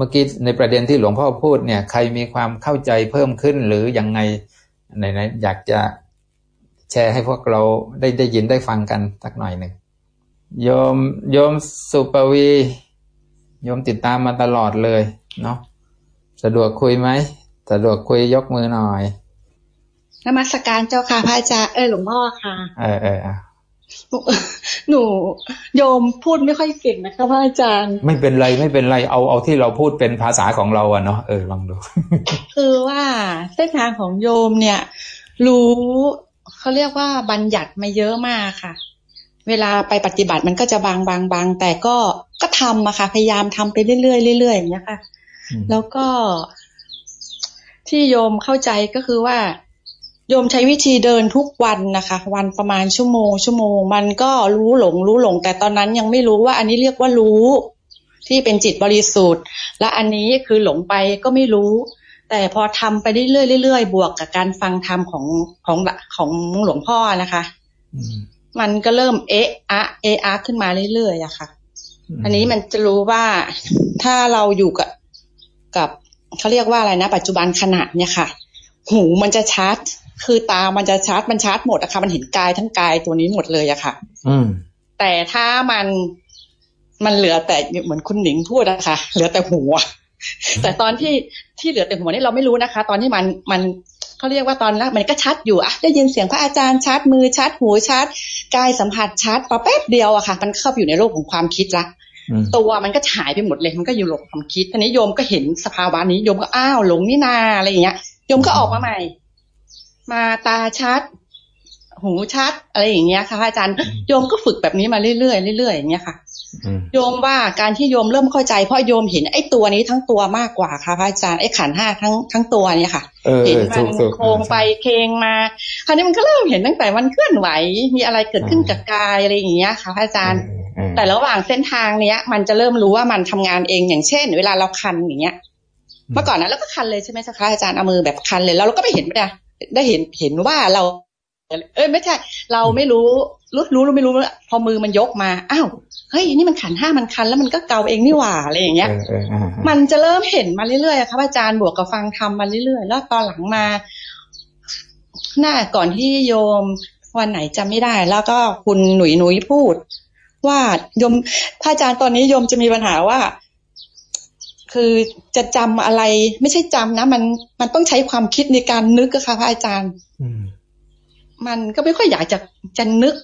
มื่อกี้ในประเด็นที่หลวงพ่อพูดเนี่ย ใครมีความเข้าใจเพิ่มขึ้นหรือยังไงไหนๆอยากจะแชร์ให้พวกเราได้ได้ยินได้ฟังกันสักหน่อยหนึ่งโยมโยมสุปวีโยมติดตามมาตลอดเลยเนาะสะดวกคุยไหมสะดวกคุยยกมือหน่อยนมัสการเจ้าค่ะพระอาจารย์เออหลวงพ่อค่ะ เออเออ หนูโยมพูดไม่ค่อยเก่งนะคะพระอาจารย์ ไม่เป็นไรไม่เป็นไรเอาเอาที่เราพูดเป็นภาษาของเราอะเนาะเออลองดู คือว่าเส้นทางของโยมเนี่ย รู้เขาเรียกว่าบัญญัติมาเยอะมากค่ะ เวลาไปปฏิบัติมันก็จะบางบางบางแต่ก็ก็ทำอะค่ะ พยายามทำไปเรื่อยๆเรื่อยๆอย่างเงี้ยค่ะ แล้วก็ที่โยมเข้าใจก็คือว่า โยมใช้วิธีเดินทุกวันนะคะ วันประมาณชั่วโมง ชั่วโมง มันก็รู้หลงรู้หลง แต่ตอนนั้นยังไม่รู้ว่าอันนี้เรียกว่ารู้ที่เป็นจิตบริสุทธิ์ และอันนี้คือหลงไปก็ไม่รู้ แต่พอทำไปเรื่อยๆเรื่อยๆบวกกับการฟังธรรมของของของหลวงพ่อนะคะ มันก็เริ่มเอะอะเอะอะขึ้นมาเรื่อยๆอะค่ะ อันนี้มันจะรู้ว่าถ้าเราอยู่กับกับเขาเรียกว่าอะไรนะ ปัจจุบันขณะเนี่ยค่ะ หูมันจะชัด คือตามันจะชาร์จมันชาร์จหมดอะค่ะมันเห็นกายทั้งกายตัวนี้หมดเลยอะค่ะ อืม แต่ถ้ามันมันเหลือแต่เหมือนคุณหนิงพูดอะค่ะเหลือแต่หัว แต่ตอนที่ที่เหลือแต่หัวนี่เราไม่รู้นะคะ ตอนที่มันมันเขาเรียกว่าตอนแรกมันก็ชัดอยู่อะได้ยินเสียงพระอาจารย์ชัดมือชัดหูชัดกายสัมผัสชัดพอแป๊บเดียวอะค่ะ มันเข้าอยู่ในโลกของความคิดละตัวมันก็หายไปหมดเลยมันก็อยู่โลกความคิดทีนี้โยมก็เห็นสภาวะนี้โยมก็อ้าวหลงนี่นาอะไรอย่างเงี้ยโยมก็ออกมาใหม่ มาตาชัด หูชัด อะไรอย่างเงี้ยค่ะอาจารย์โยมก็ฝึกแบบนี้มาเรื่อยๆเรื่อยๆอย่างเงี้ยค่ะโยมว่าการที่โยมเริ่มเข้าใจเพราะโยมเห็นไอ้ตัวนี้ทั้งตัวมากกว่าค่ะพระอาจารย์ไอ้ขันห้าทั้งทั้งตัวเนี่ยค่ะเห็นมันโค้งไปเคงมาคราวนี้มันก็เริ่มเห็นตั้งแต่มันเคลื่อนไหว มีอะไรเกิดขึ้นกับกายอะไรอย่างเงี้ยค่ะพระอาจารย์ แต่ระหว่างเส้นทางเนี้ย มันจะเริ่มรู้ว่ามันทำงานเองอย่างเช่น เวลาเราคันอย่างเงี้ย เมื่อก่อนนั้นเราก็คันเลยใช่ไหมคะอาจารย์เอามือแบบคันเลยแล้วเราก็ไม่เห็นไม่ได้ ได้เห็นเห็นว่าเรา เอ้ยไม่ใช่ เราไม่รู้รู้รู้รู้ไม่รู้พอมือมันยกมาอ้าวเฮ้ยนี่มันขันห้ามันคัน แล้วมันก็เกาเองนี่หว่าอะไรอย่างเงี้ยมันจะเริ่มเห็นมาเรื่อยๆครับอาจารย์บวกกับฟังทำมาเรื่อยๆ แล้วตอนหลังมาหน้าก่อนที่โยมวันไหนจำไม่ได้ แล้วก็คุณหนุ่ยหนุ่ยพูด ว่าโยมพระอาจารย์ตอนนี้โยมจะมีปัญหาว่า คือจะจำอะไร ไม่ใช่จำนะ มันมันต้องใช้ความคิดในการนึกอะค่ะพระอาจารย์มันก็ไม่ค่อยอยากจะจะนึก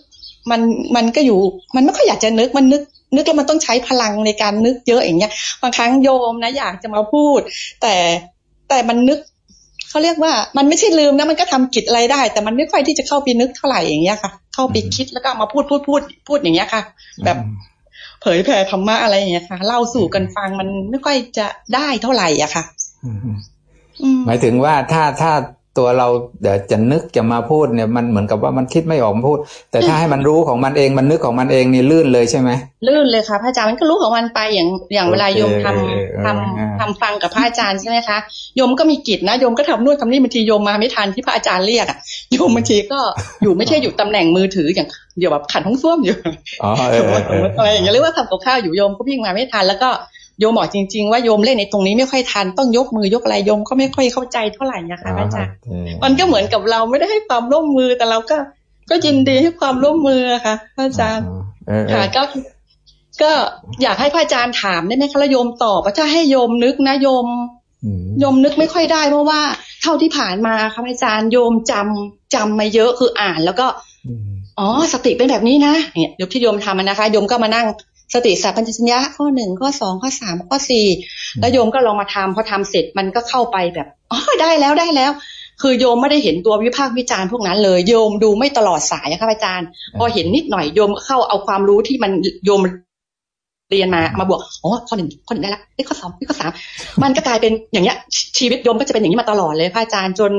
มันมันก็อยู่ มันไม่ค่อยอยากจะนึกมันนึก นึกแล้วมันต้องใช้พลังในการนึกเยอะอย่างเงี้ยบางครั้งโยมนะอยากจะมาพูด แต่แต่มันนึกเขาเรียกว่า มันไม่ใช่ลืมนะมันก็ทำกิจอะไรได้ แต่มันไม่ค่อยที่จะเข้าไปนึกเท่าไหร่อย่างเงี้ยค่ะ เข้าไปคิดแล้วก็มาพูดพูดพูดพูดอย่างเงี้ยค่ะ แบบเผยแผ่ธรรมะอะไรอย่างเงี้ยค่ะเล่าสู่กันฟังมันไม่ค่อยจะได้เท่าไหร่อะค่ะหมายถึงว่าถ้าถ้า ตัวเราเดี๋ยวจะนึกจะมาพูดเนี่ยมันเหมือนกับว่ามันคิดไม่ออกมาพูด แต่ถ้าให้มันรู้ของมันเองมันนึกของมันเองนี่ลื่นเลยใช่ไหมลื่นเลยค่ะพระอาจารย์มันก็รู้ของมันไปอย่างอย่างเวลาโยมทำทำทำฟังกับพระอาจารย์ใช่ไหมคะโยมก็มีกิจนะโยมก็ทำนู่นทำนี่บางทีโยมมาไม่ทันที่พระอาจารย์เรียกอะโยมบางทีก็อยู่ไม่ใช่อยู่ตำแหน่งมือถืออย่างเดี๋ยวแบบขันท้องส้วมอยู่อะไรอย่างเงี้ยหรือว่าทำกับข้าวอยู่โยมก็วิ่งมาไม่ทันแล้วก็ โยมบอกจริง ๆ ว่าโยมเล่นในตรงนี้ไม่ค่อยทันต้องยกมือยกอะไรโยมก็ไม่ค่อยเข้าใจเท่าไหร่นะคะอาจารย์มันก็เหมือนกับเราไม่ได้ให้ความร่วมมือแต่เราก็ ก็ยินดีให้ความร่วมมือค่ะอาจารย์ค่ะก็ก็อยากให้พระอาจารย์ถามได้ไหมคะแล้วโยมตอบว่าถ้าให้โยมนึกนะโยมโยมนึกไม่ค่อยได้เพราะว่าเท่าที่ผ่านมาค่ะอาจารย์โยมจำจำมาเยอะคืออ่านแล้วก็อ๋อสติเป็นแบบนี้นะเนี่ยเดี๋ยวที่โยมทำนะคะโยมก็มานั่ง สติสัพพัญญะข้อหนึ่งข้อสองข้อสามข้อสี่แล้วโยมก็ลองมาทำพอทำเสร็จมันก็เข้าไปแบบอ๋อได้แล้วได้แล้ว คือโยมไม่ได้เห็นตัววิพากษ์วิจารณ์พวกนั้นเลย โยมดูไม่ตลอดสายครับอาจารย์ พอเห็นนิดหน่อยโยมเข้าเอาความรู้ที่มันโยมเรียนมามาบวกอ๋อข้อหนึ่งข้อหนึ่งได้ละไอ้ข้อสองไอ้ข้อสามมันก็กลายเป็นอย่างเงี้ย ชีวิตโยมก็จะเป็นอย่างนี้มาตลอดเลยพระอาจารย์จน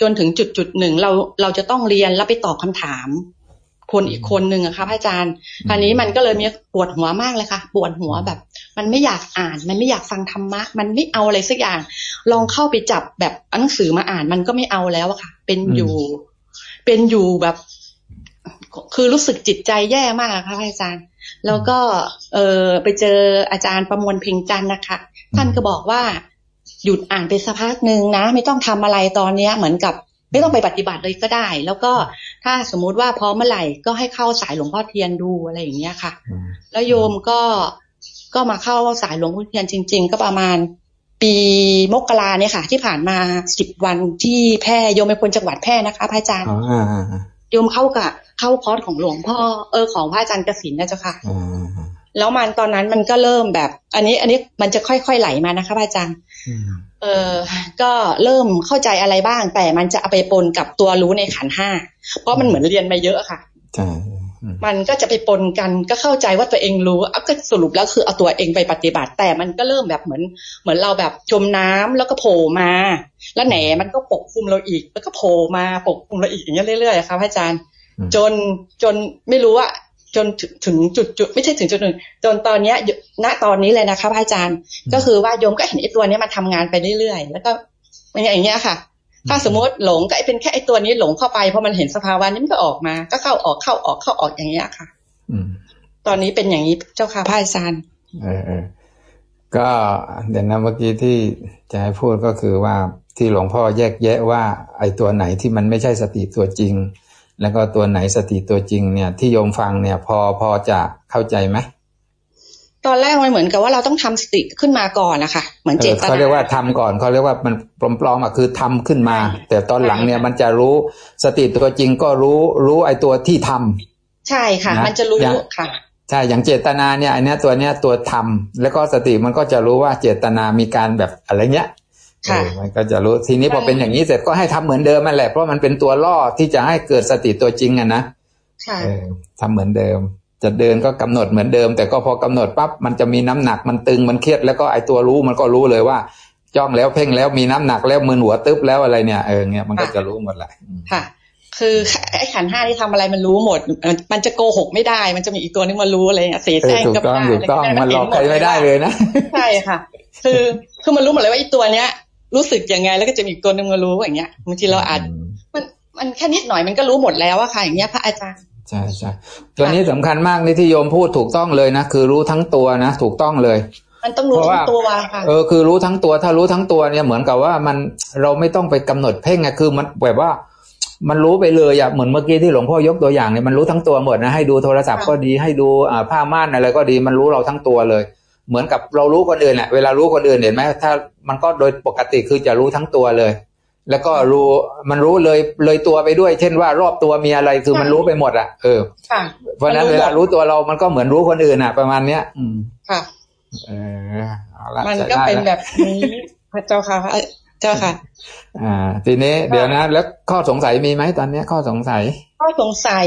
จนถึงจุดจุดหนึ่งเราเราจะต้องเรียนแล้วไปตอบคำถาม คนอีกคนหนึ่งอะค่ะพระอาจารย์คราวนี้มันก็เลยมีปวดหัวมากเลยค่ะ ปวดหัวแบบ มันไม่อยากอ่าน มันไม่อยากฟังธรรมะ มันไม่เอาอะไรสักอย่าง ลองเข้าไปจับแบบหนังสือมาอ่าน มันก็ไม่เอาแล้วอะค่ะ เป็นอยู่ เป็นอยู่แบบ คือรู้สึกจิตใจแย่มากค่ะอาจารย์ แล้วก็ เออไปเจออาจารย์ประมวลเพ่งจันนะคะ ท่านก็บอกว่าหยุดอ่านไปสักพักหนึ่งนะ ไม่ต้องทำอะไรตอนเนี้ย เหมือนกับ ไม่ต้องไปปฏิบัติเลยก็ได้ แล้วก็ถ้าสมมุติว่าพร้อมเมื่อไหร่ก็ให้เข้าสายหลวงพ่อเทียนดูอะไรอย่างเงี้ยค่ะ แล้วโยมก็ก็มาเข้าสายหลวงพ่อเทียนจริง ๆ ก็ประมาณปีมกราเนี่ยค่ะ ที่ผ่านมาสิบวันที่แพร่โยมเป็นคนจังหวัดแพร่นะคะพระอาจารย์โยมเข้ากับเข้าคอร์สของหลวงพ่อเออของพระอาจารย์กสินนะเจ้าค่ะแล้วมันตอนนั้นมันก็เริ่มแบบ อันนี้อันนี้มันจะค่อยๆไหลมานะคะพระอาจารย์ เออก็เริ่มเข้าใจอะไรบ้าง แต่มันจะเอาไปปนกับตัวรู้ในขันห้าเพราะมันเหมือนเรียนมาเยอะค่ะใช่มันก็จะไปปนกันก็เข้าใจว่าตัวเองรู้เอาก็สรุปแล้วคือเอาตัวเองไปปฏิบัติ แต่มันก็เริ่มแบบเหมือน เหมือนเราแบบจมน้ำแล้วก็โผล่มา แล้วแหนมันก็ปกคลุมเราอีก แล้วก็โผล่มาปกคลุมเราอีกอย่างเงี้ยเรื่อยๆครับอาจารย์ จนจนไม่รู้ว่า จนถึงจุดจุดไม่ใช่ถึงจุดหนึ่งจนตอนเนี้ยณตอนนี้เลยนะครับอาจารย์ ก็คือว่าโยมก็เห็นไอ้ตัวนี้มันทางานไปเรื่อยๆ แล้วก็อย่างเงี้ยค่ะ ถ้าสมมติหลงก็เป็นแค่ไอ้ตัวนี้หลงเข้าไปเพราะมันเห็นสภาวะนี้มันก็ออกมา ก็เข้าออกเข้าออกเข้าออกอย่างเงี้ยค่ะ อืมตอนนี้เป็นอย่างนี้เจ้าค่ะพระอาจารย์เออเออก็เดี๋ยวนะเมื่อกี้ที่จะให้พูดก็คือว่าที่หลวงพ่อแยกแยะว่า ไอ้ตัวไหนที่มันไม่ใช่สติตัวจริง แล้วก็ตัวไหนสติตัวจริงเนี่ยที่โยมฟังเนี่ยพอพอจะเข้าใจไหมตอนแรกมันเหมือนกับว่าเราต้องทำสติขึ้นมาก่อนนะคะเหมือนเจตนาเขาเรียกว่าทำก่อนเขาเรียกว่ามันปลอมๆอะคือทำขึ้นมา แต่ตอนหลังเนี่ยมันจะรู้สติตัวจริงก็รู้รู้ไอ้ตัวที่ทำใช่ค่ะ มันจะรู้ค่ะใช่อย่างเจตนาเนี่ยอันนี้ตัวเนี้ยตัวทำแล้วก็สติมันก็จะรู้ว่าเจตนามีการแบบอะไรเงี้ย มันก็จะรู้ทีนี้พอเป็นอย่างนี้เสร็จก็ให้ทำเหมือนเดิมนั่นแหละเพราะมันเป็นตัวล่อที่จะให้เกิดสติตัวจริงอะนะทำเหมือนเดิม จะเดินก็กำหนดเหมือนเดิม แต่ก็พอกำหนดปั๊บมันจะมีน้ำหนักมันตึงมันเครียดแล้วก็ไอตัวรู้มันก็รู้เลยว่า จ้องแล้วเพ่งแล้วมีน้ำหนักแล้วมือหัวตึ๊บแล้วอะไรเนี่ยเออเงี้ยมันก็จะรู้หมดแหละค่ะคือไอ้ขันห้าที่ทำอะไรมันรู้หมด มันจะโกหกไม่ได้ มันจะมีอีกตัวนึงมารู้อะไรเงี้ยเสียแซงกับถูกต้องถูกต้องมันหลอกใครไม่ได้เลยนะ ใช่ค่ะ คือคือมันรู้หมดเลยว่าไอ้ตัวเนี้ย รู้สึกยังไง แล้วก็จะมีอีกตัวนึงมารู้อย่างเงี้ยบางทีเราอาจมันมันแค่นิดหน่อยมันก็รู้หมดแล้วอะค่ะ อย่างเงี้ยพระอาจารย์ใช่ใช่ตัวนี้สำคัญมากนี่ที่โยมพูดถูกต้องเลยนะคือรู้ทั้งตัวนะถูกต้องเลย มันต้องรู้ทั้งตัวค่ะเออคือรู้ทั้งตัวถ้ารู้ทั้งตัวเนี่ยเหมือนกับว่ามันเราไม่ต้องไปกำหนดเพ่งไงคือมันแบบว่ามันรู้ไปเลยอะเหมือนเมื่อกี้ที่หลวงพ่อยกตัวอย่างเนี่ยมันรู้ทั้งตัวหมดนะให้ดูโทรศัพท์ก็ดีให้ดูอ่าผ้าม่านอะไรก็ดีมันรู้เราทั้งตัวเลย เหมือนกับเรารู้คนอื่นแหละเวลารู้คนอื่นเห็นไหมถ้ามันก็โดยปกติคือจะรู้ทั้งตัวเลย แล้วก็รู้มันรู้เลยเลยตัวไปด้วย เช่นว่ารอบตัวมีอะไรคือมันรู้ไปหมดอะเออเพราะนั้นเวลารู้ตัวเรามันก็เหมือนรู้คนอื่นอะ ประมาณเนี้ย อืมค่ะเออเอาละมันก็เป็นแบบนี้พระเจ้าค่ะพระเจ้าค่ะ อ่า ทีนี้เดี๋ยวนะ แล้วข้อสงสัยมีไหมตอนเนี้ยข้อสงสัย ข้อสงสัย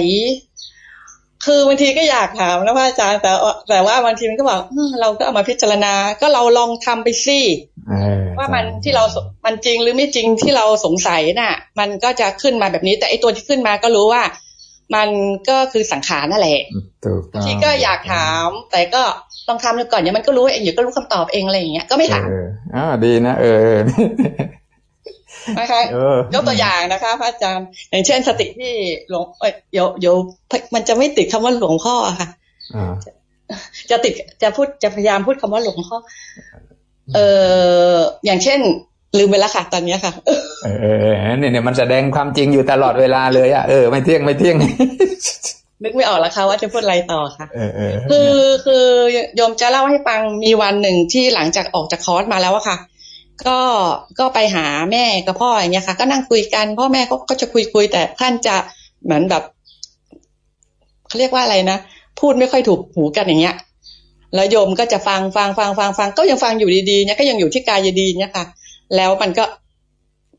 คือบางทีก็อยากถามนะว่าอาจารย์แต่แต่ว่าบางทีมันก็บอกเราก็เอามาพิจารณา ก็เราลองทำไปสิว่ามันที่เรา มันจริงหรือไม่จริงที่เราสงสัยน่ะ มันก็จะขึ้นมาแบบนี้ แต่ไอตัวที่ขึ้นมาก็รู้ว่า มันก็คือสังขารนั่นแหละบางทีก็อยากถาม แต่ก็ลองทำดูก่อนเดี๋ยวมันก็รู้เองเดี๋ยวก็รู้คำตอบเองอะไรอย่างเงี้ยก็ไม่ถามอ่าดีนะเออ นะคะยกตัวอย่างนะคะพระอาจารย์ อย่างเช่นสติที่หลวงเดี๋ยวเดี๋ยวมันจะไม่ติดคำว่าหลวงพ่อค่ะจะติดจะพูดจะพยายามพูดคำว่าหลวงพ่อเอออย่างเช่น ลืมไปแล้วค่ะ ตอนนี้ค่ะ เออเนี่ยเนี่ยมันแสดงความจริงอยู่ตลอดเวลาเลยอะเออไม่เที่ยงไม่เที่ยงนึกไม่ออกแล้วค่ะว่าจะพูดอะไรต่อค่ะคือคือโยมจะเล่าให้ฟังมีวันหนึ่งที่หลังจากออกจากคอร์สมาแล้วอะค่ะ ก็ก็ไปหาแม่กับพ่ออย่างเงี้ยค่ะ ก็นั่งคุยกันพ่อแม่ก็ก็จะคุยคุยแต่ท่านจะเหมือนแบบเขาเรียกว่าอะไรนะพูดไม่ค่อยถูกหูกันอย่างเงี้ย แล้วโยมก็จะฟังฟังฟังฟังฟังก็ยังฟังอยู่ดีๆเนี่ยก็ยังอยู่ที่กายดีเนี่ยค่ะ แล้วมันก็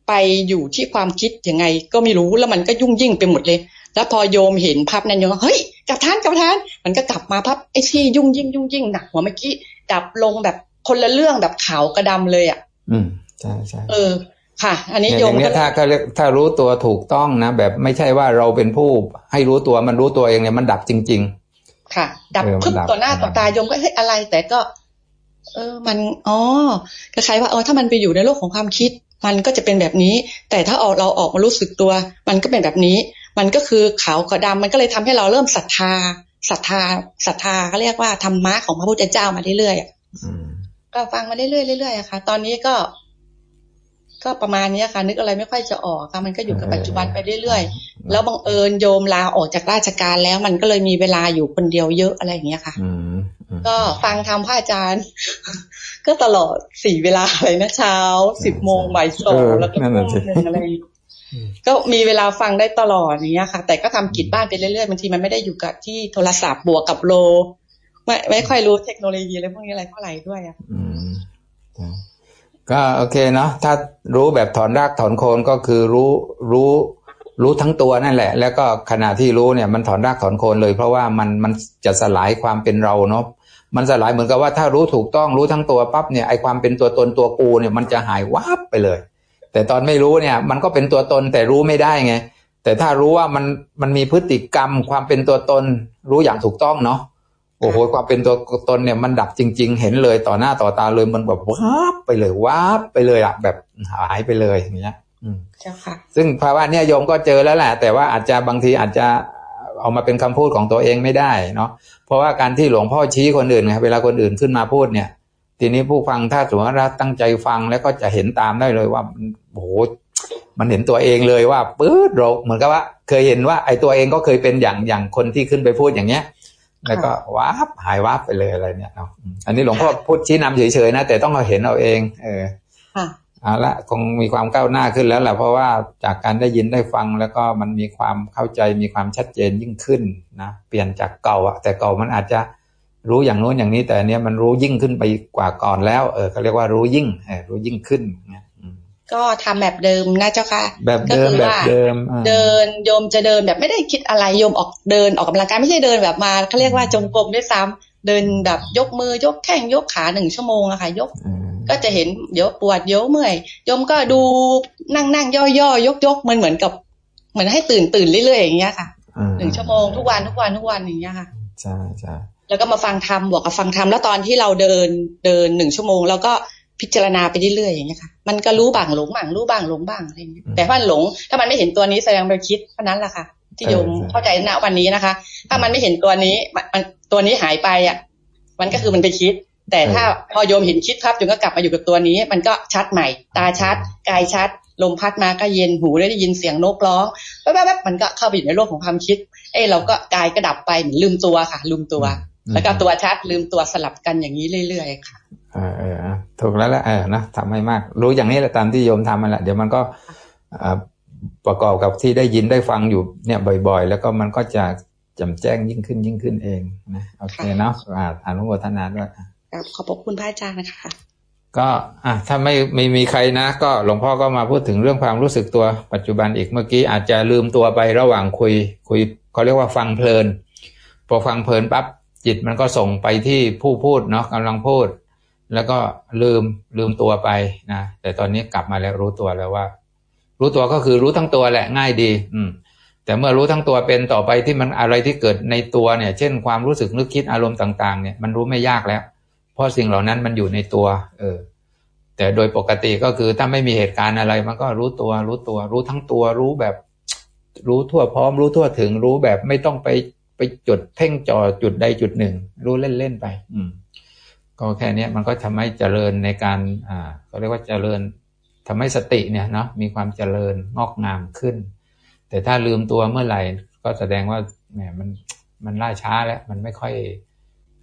ไปอยู่ที่ความคิดยังไง ก็ไม่รู้แล้วมันก็ยุ่งยิ่งไปหมดเลย แล้วพอโยมเห็นภาพนั้นโยมเฮ้ยกับท่านกับท่านมันก็กลับมาภาพไอ้ที่ยุ่งยิ่งยุ่งยิ่งหนักหัวเมื่อกี้ดับลงแบบคนละเรื่องแบบขาวกระดำเลยอะ อืมใช่ใช่เออ ค่ะ อันนี้โยมก็ถ้าถ้ารู้ตัวถูกต้องนะแบบไม่ใช่ว่าเราเป็นผู้ให้รู้ตัวมันรู้ตัวเองเนี่ยมันดับจริง ๆ ค่ะ ดับพึบต่อหน้าต่อตาโยมก็เฮ้ยอะไร แต่ก็ เออ มันอ๋อคล้ายๆว่าเออถ้ามันไปอยู่ในโลกของความคิด มันก็จะเป็นแบบนี้ แต่ถ้าออกเราออกมารู้สึกตัว มันก็เป็นแบบนี้ มันก็คือขาวกับดำมันก็เลยทำให้เราเริ่มศรัทธาศรัทธาศรัทธาเขาเรียกว่าธรรมะของพระพุทธเจ้ามาเรื่อยๆ ก็ฟังมาเรื่อยๆเรื่อยๆค่ะ ตอนนี้ก็ ก็ประมาณนี้ค่ะ นึกอะไรไม่ค่อยจะออกค่ะ มันก็อยู่กับปัจจุบันไปเรื่อยๆ แล้วบังเอิญโยมลาออกจากราชการแล้วมันก็เลยมีเวลาอยู่คนเดียวเยอะอะไรอย่างเงี้ยค่ะก็ฟังทำพระอาจารย์ ก็ตลอดสี่เวลาเลยนะเช้าสิบโมงบ่ายสองแล้วก็ทุ่มหนึ่งอะไรก็มีเวลาฟังได้ตลอดอย่างเงี้ยค่ะ แต่ก็ทำกิจบ้านไปเรื่อยๆบางทีมันไม่ได้อยู่กับที่โทรศัพท์บวกกับโล ไม่ไม่ค่อยรู้เทคโนโลยีอะไรพวกนี้อะไรเท่าไหร่ด้วยอะก็โอเคเนาะถ้ารู้แบบถอนรากถอนโคนก็คือรู้รู้รู้ทั้งตัวนั่นแหละ แล้วก็ขณะที่รู้เนี่ยมันถอนรากถอนโคนเลย เพราะว่ามันมันจะสลายความเป็นเราเนาะมันสลายเหมือนกับว่าถ้ารู้ถูกต้องรู้ทั้งตัวปั๊บเนี่ยไอความเป็นตัวตนตัวกูเนี่ยมันจะหายวับไปเลย แต่ตอนไม่รู้เนี่ย มันก็เป็นตัวตนแต่รู้ไม่ได้ไงแต่ถ้ารู้ว่ามันมันมีพฤติกรรมความเป็นตัวตน รู้อย่างถูกต้องเนาะ โอ้โหความเป็นตัวตนเนี่ยมันดับจริง ๆ เห็นเลยต่อหน้าต่อตาเลยมันแบบวับไปเลยวับไปเลยอะแบบหายไปเลยอย่างเงี้ยเจ้าค่ะ ซึ่งภาวะเนี่ยโยมก็เจอแล้วแหละ แต่ว่าอาจจะบางทีอาจจะเอามาเป็นคำพูดของตัวเองไม่ได้เนาะเพราะว่าการที่หลวงพ่อชี้คนอื่นไงเวลาคนอื่นขึ้นมาพูดเนี่ย ทีนี้ผู้ฟังถ้าสมมติว่าตั้งใจฟังแล้วก็จะเห็นตามได้เลยว่าโอ้โหมันเห็นตัวเองเลยว่าปื๊ดเราเหมือนกับว่า เคยเห็นว่าไอ้ตัวเองก็เคยเป็นอย่างอย่างคนที่ขึ้นไปพูดอย่างเงี้ย แล้วก็ว้าบหายว้าบไปเลยอะไรเนี่ยเนาะอันนี้หลวงพ่อพูดชี้นำเฉยๆนะ แต่ต้องเราเห็นเอาเอง เออเอาละคงมีความก้าวหน้าขึ้นแล้วแหละเพราะว่าจากการได้ยินได้ฟังแล้วก็มันมีความเข้าใจมีความชัดเจนยิ่งขึ้นนะเปลี่ยนจากเก่าอะแต่เก่ามันอาจจะรู้อย่างโน้นอย่างนี้ แต่เนี้ยมันรู้ยิ่งขึ้นไปกว่าก่อนแล้ว เออเขาเรียกว่ารู้ยิ่งเออรู้ยิ่งขึ้นเนี่ย ก็ทำแบบเดิมนะเจ้าค่ะ แบบเดิมแบบเดิม เดินโยมจะเดินแบบไม่ได้คิดอะไรโยมออกเดินออกกำลังกายไม่ใช่เดินแบบมาเขาเรียกว่าจงกรมด้วยซ้ำเดินแบบยกมือยกแข้งยกขาหนึ่งชั่วโมงอะค่ะ ยกก็จะเห็นเดี๋ยวปวดเดี๋ยวเมื่อยโยมก็ดูนั่งนั่งย่อย่อยกยกมันเหมือนกับเหมือนให้ตื่นตื่นเรื่อยๆอย่างเงี้ยค่ะหนึ่งชั่วโมงทุกวันทุกวันทุกวันอย่างเงี้ยค่ะใช่ใช่แล้วก็มาฟังธรรมบอกกับฟังธรรมแล้วตอนที่เราเดินเดินหนึ่งชั่วโมง แล้วก็ พิจารณาไปเรื่อยๆอย่างเงี้ยค่ะ มันก็รู้บ้างหลงบ้างรู้บ้างหลงบ้างอะไรอย่างเงี้ยแต่ถ้าหลง ถ้ามันไม่เห็นตัวนี้แสดงไปคิดเพราะนั้นแหละค่ะ ที่โยมเข้าใจณวันนี้นะคะ ถ้ามันไม่เห็นตัวนี้มันตัวนี้หายไปอะ มันก็คือมันไปคิด แต่ถ้าพอโยมเห็นคิดครับโยมก็กลับมาอยู่กับตัวนี้ มันก็ชัดใหม่ ตาชัด กายชัด ลมพัดมาก็เย็นหูได้ยินเสียงนกร้องแป๊บๆมันก็เข้าไปอยู่ในโลกของความคิด เอ้เราก็กายก็ดับไปเหมือนลืมตัวค่ะ ลืมตัว แล้วก็ตัวชัดลืมตัวสลับกันอย่างนี้เรื่อยๆค่ะเออเออถูกแล้วแหละเออนะทำให้มาก รู้อย่างนี้แหละตามที่โยมทำมันแหละเดี๋ยวมันก็ประกอบกับที่ได้ยินได้ฟังอยู่เนี่ยบ่อย ๆ แล้วก็มันก็จะจำแจ้งยิ่งขึ้นยิ่งขึ้นเองนะโอเคเนาะอนุโมทนาด้วยขอบพระคุณพระอาจารย์นะคะก็อะถ้าไม่ไม่มีใครนะ ก็หลวงพ่อก็มาพูดถึงเรื่องความรู้สึกตัวปัจจุบันอีกเมื่อกี้อาจจะลืมตัวไประหว่างคุย คุยเขาเรียกว่าฟังเพลิน พอฟังเพลินปั๊บ จิตมันก็ส่งไปที่ผู้พูดเนาะกำลังพูด แล้วก็ลืมลืมตัวไปนะแต่ตอนนี้กลับมาแล้วรู้ตัวแล้วว่า รู้ตัวก็คือรู้ทั้งตัวแหละง่ายดี อืม แต่เมื่อรู้ทั้งตัวเป็นต่อไปที่มันอะไรที่เกิดในตัวเนี่ย เช่นความรู้สึกนึกคิดอารมณ์ต่างๆ เนี่ยมันรู้ไม่ยากแล้ว เพราะสิ่งเหล่านั้นมันอยู่ในตัว เออ แต่โดยปกติก็คือถ้าไม่มีเหตุการณ์อะไร มันก็รู้ตัว รู้ตัว รู้ทั้งตัว รู้แบบ รู้ทั่วพร้อม รู้ทั่วถึง รู้แบบไม่ต้องไป ไปจุดเพ่งจอจุดใดจุดหนึ่ง รู้เล่นๆไป อืม ก็แค่นี้มันก็ทำให้เจริญในการ อ่าเขาเรียกว่าเจริญทำให้สติเนี่ยเนาะมีความเจริญงอกงามขึ้น แต่ถ้าลืมตัวเมื่อไหร่ ก็แสดงว่าแหมมันมันล่าช้าแล้ว มันไม่ค่อย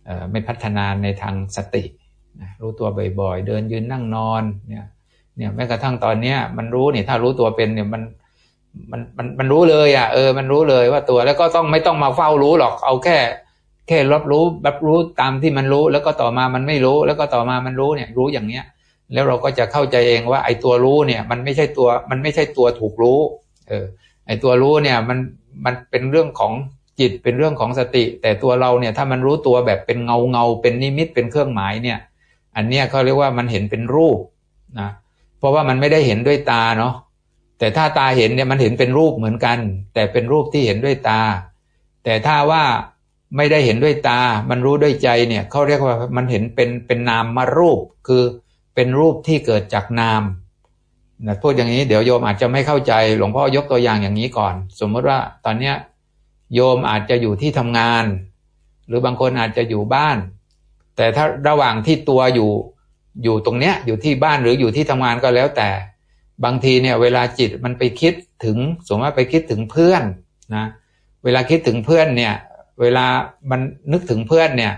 เอ่อไม่พัฒนาในทางสตินะรู้ตัวบ่อยๆ เดินยืนนั่งนอนเนี่ย เนี่ยแม้กระทั่งตอนเนี้ย มันรู้เนี่ยถ้ารู้ตัวเป็นเนี่ยมัน มันมันมันรู้เลยอะเออมันรู้เลยว่าตัวแล้วก็ต้องไม่ต้องมาเฝ้ารู้หรอก เอาแค่ แค่รับรู้รับรู้ตามที่มันรู้ แล้วก็ต่อมามันไม่รู้ แล้วก็ต่อมามันรู้เนี่ย รู้อย่างเนี้ย แล้วเราก็จะเข้าใจเองว่า ไอ้ตัวรู้เนี่ย มันไม่ใช่ตัว มันไม่ใช่ตัวถูกรู้ เออ ไอ้ตัวรู้เนี่ย มันมันเป็นเรื่องของจิตเป็นเรื่องของสติ แต่ตัวเราเนี่ยถ้ามันรู้ตัวแบบเป็นเงาเงาเป็นนิมิตเป็นเครื่องหมายเนี่ย อันเนี้ยเขาเรียกว่ามันเห็นเป็นรูปนะเพราะว่ามันไม่ได้เห็นด้วยตาเนาะ แต่ถ้าตาเห็นเนี่ยมันเห็นเป็นรูปเหมือนกัน แต่เป็นรูปที่เห็นด้วยตา แต่ถ้าว่าไม่ได้เห็นด้วยตา มันรู้ด้วยใจเนี่ยเขาเรียกว่ามันเห็นเป็นเป็นนามมารูป คือเป็นรูปที่เกิดจากนามนะพูดอย่างนี้เดี๋ยวโยมอาจจะไม่เข้าใจ หลวงพ่อยกตัวอย่างอย่างนี้ก่อน สมมติว่าตอนเนี้ยโยมอาจจะอยู่ที่ทำงาน หรือบางคนอาจจะอยู่บ้าน แต่ถ้าระหว่างที่ตัวอยู่อยู่ตรงเนี้ยอยู่ที่บ้านหรืออยู่ที่ทำงานก็แล้วแต่ บางทีเนี่ยเวลาจิตมันไปคิดถึงสมมติว่าไปคิดถึงเพื่อนนะเวลาคิดถึงเพื่อนเนี่ยเวลามันนึกถึงเพื่อนเนี่ย